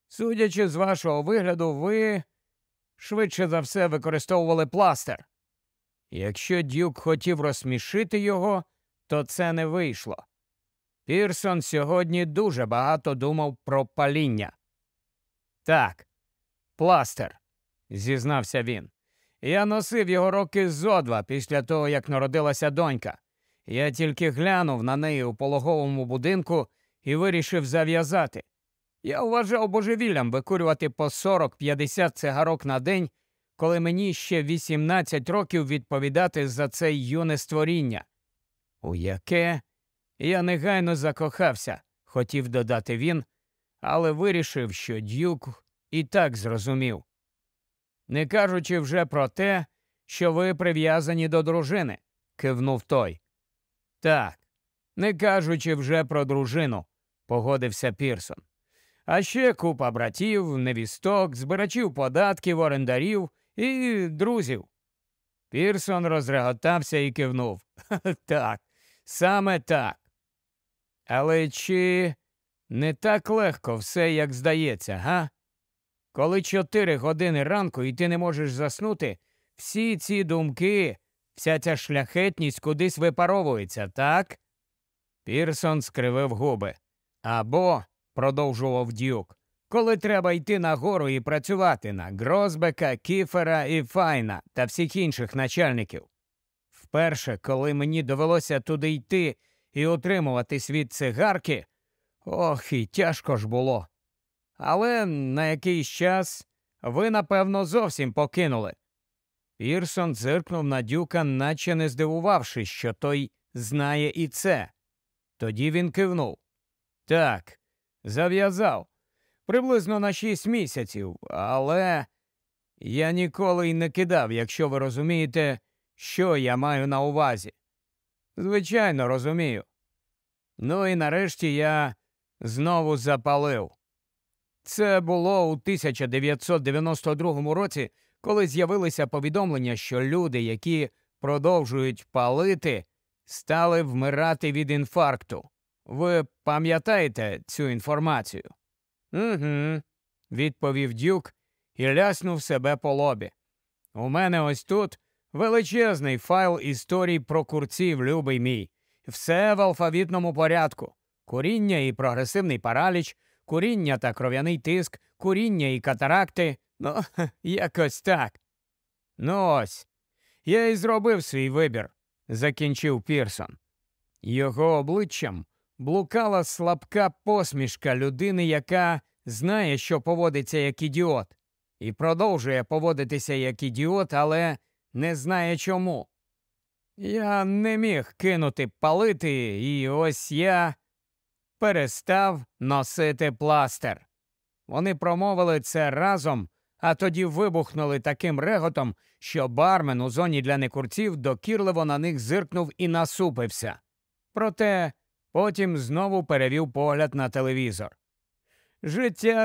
Судячи з вашого вигляду, ви швидше за все використовували пластир. Якщо дюк хотів розсмішити його, то це не вийшло. Пірсон сьогодні дуже багато думав про паління. Так, пластир, зізнався він. Я носив його роки зо два після того, як народилася донька. Я тільки глянув на неї у пологовому будинку і вирішив зав'язати. Я вважав божевіллям викурювати по 40-50 цигарок на день, коли мені ще 18 років відповідати за це юне створіння. У яке я негайно закохався, хотів додати він, але вирішив, що дюк і так зрозумів. Не кажучи вже про те, що ви прив'язані до дружини, кивнув той. Так, не кажучи вже про дружину, погодився Пірсон. А ще купа братів, невісток, збирачів податків, орендарів і друзів. Пірсон розреготався і кивнув. Так, саме так. Але чи не так легко все, як здається, га? Коли чотири години ранку і ти не можеш заснути, всі ці думки, вся ця шляхетність кудись випаровується, так? Пірсон скривив губи. Або, продовжував дюк, коли треба йти нагору і працювати на Грозбека, Кіфера і Файна та всіх інших начальників. Вперше, коли мені довелося туди йти і утримуватись від цигарки, ох, і тяжко ж було. Але на якийсь час ви, напевно, зовсім покинули. Пірсон зиркнув на дюка, наче не здивувавшись, що той знає і це. Тоді він кивнув. Так, зав'язав. Приблизно на шість місяців, але я ніколи й не кидав, якщо ви розумієте, що я маю на увазі. Звичайно, розумію. Ну і нарешті я знову запалив. Це було у 1992 році, коли з'явилися повідомлення, що люди, які продовжують палити, стали вмирати від інфаркту. Ви пам'ятаєте цю інформацію? Угу, відповів дюк і ляснув себе по лобі. У мене ось тут величезний файл історій про курців, любий мій. Все в алфавітному порядку. Куріння і прогресивний параліч, куріння та кров'яний тиск, куріння і катаракти. Ну, якось так. Ну ось. Я і зробив свій вибір, закінчив Пірсон. Його обличчям блукала слабка посмішка людини, яка знає, що поводиться як ідіот, і продовжує поводитися як ідіот, але не знає чому. Я не міг кинути палити, і ось я перестав носити пластир. Вони промовили це разом, а тоді вибухнули таким реготом, що бармен у зоні для некурців докірливо на них зиркнув і насупився. Проте потім знову перевів погляд на телевізор. Життя